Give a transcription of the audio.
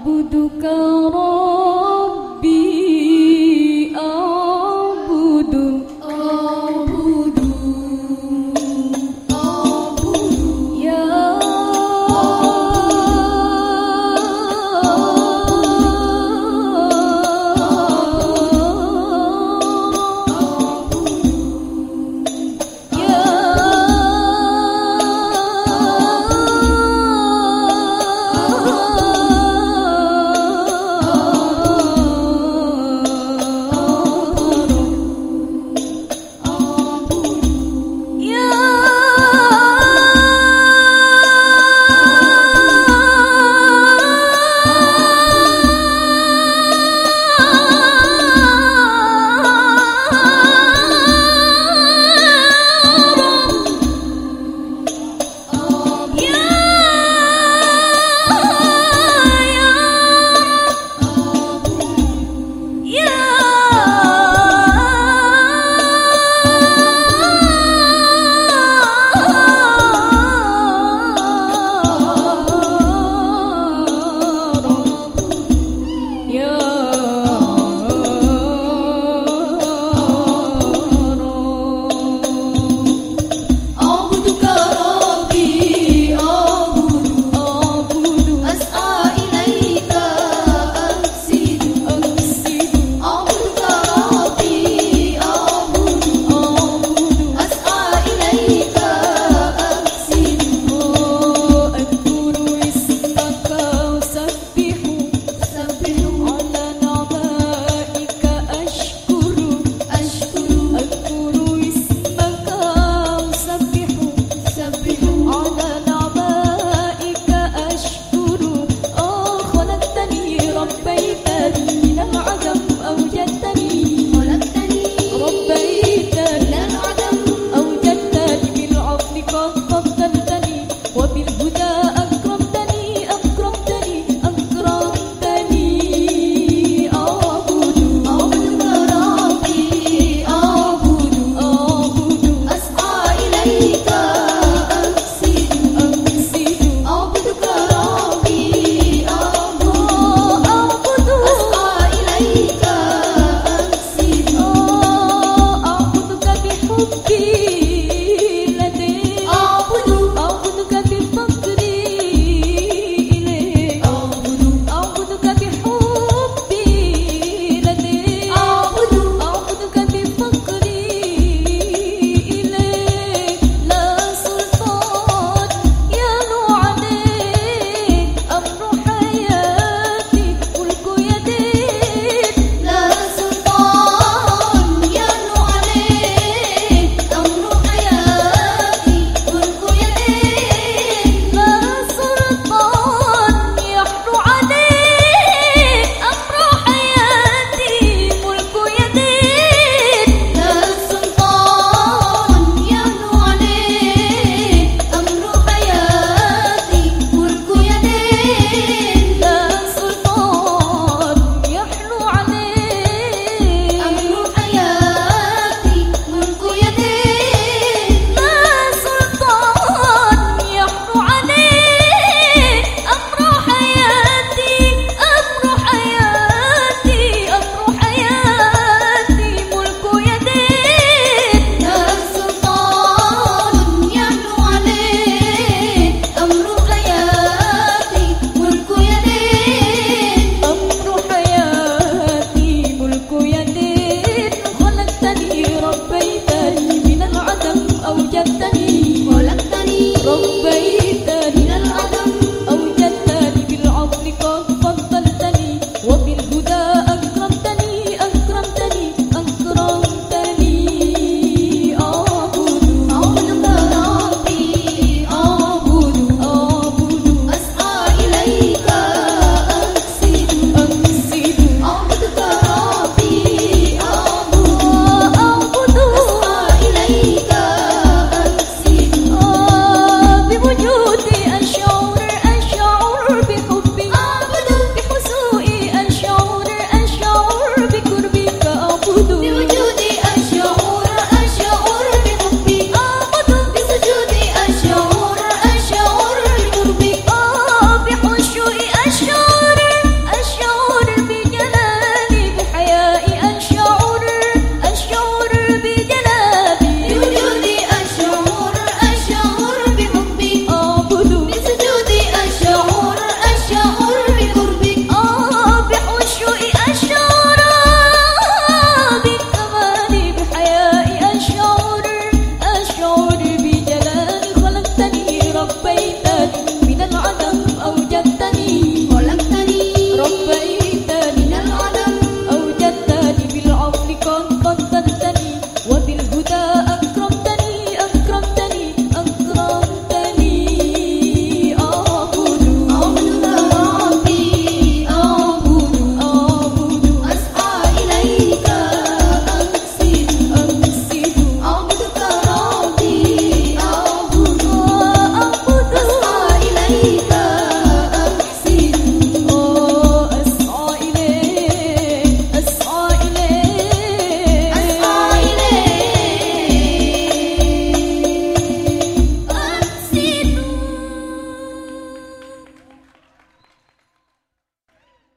عبدك رب